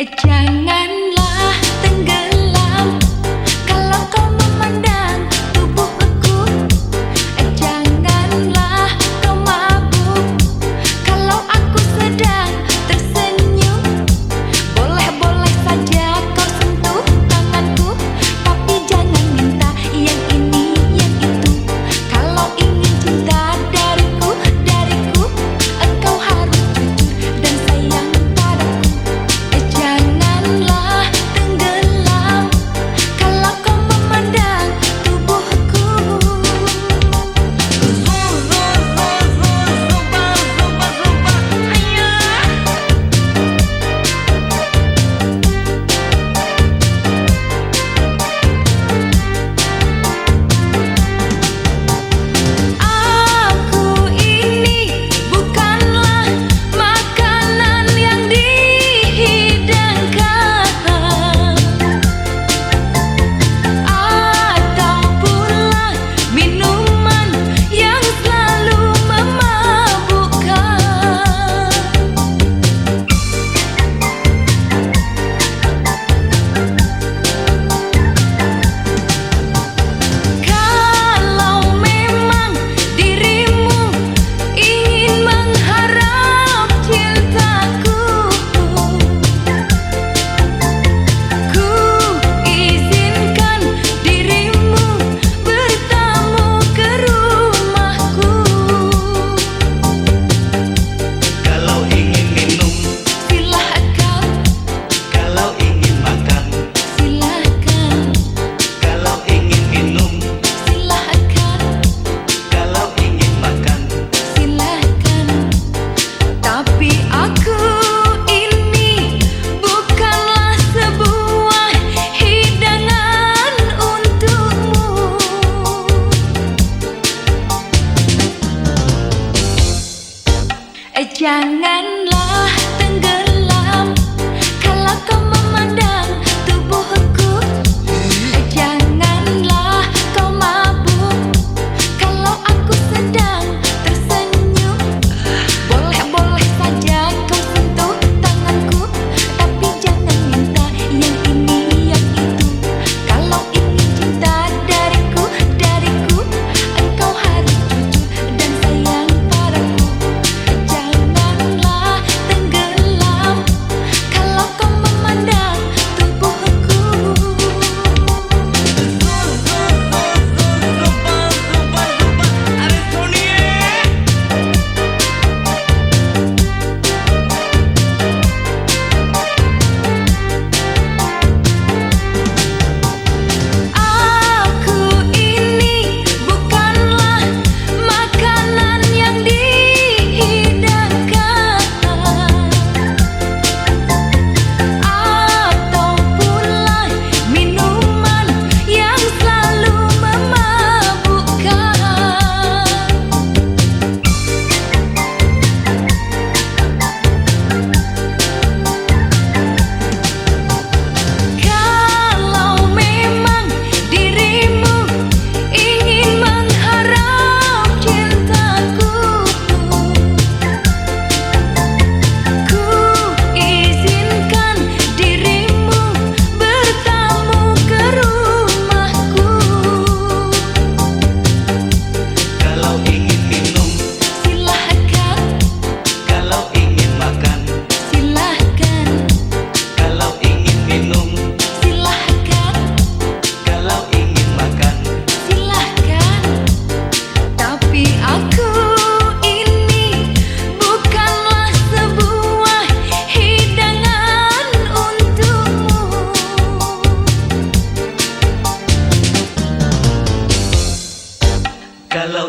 A giant Janganlah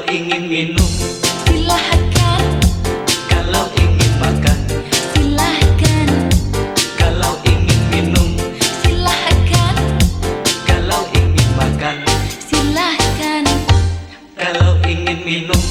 Kalau ingin minum. Silahkan. Kalau ingin makan. Silahkan. Kalau ingin minum. Silahkan. Kalau ingin makan. Silahkan. Kalau ingin minum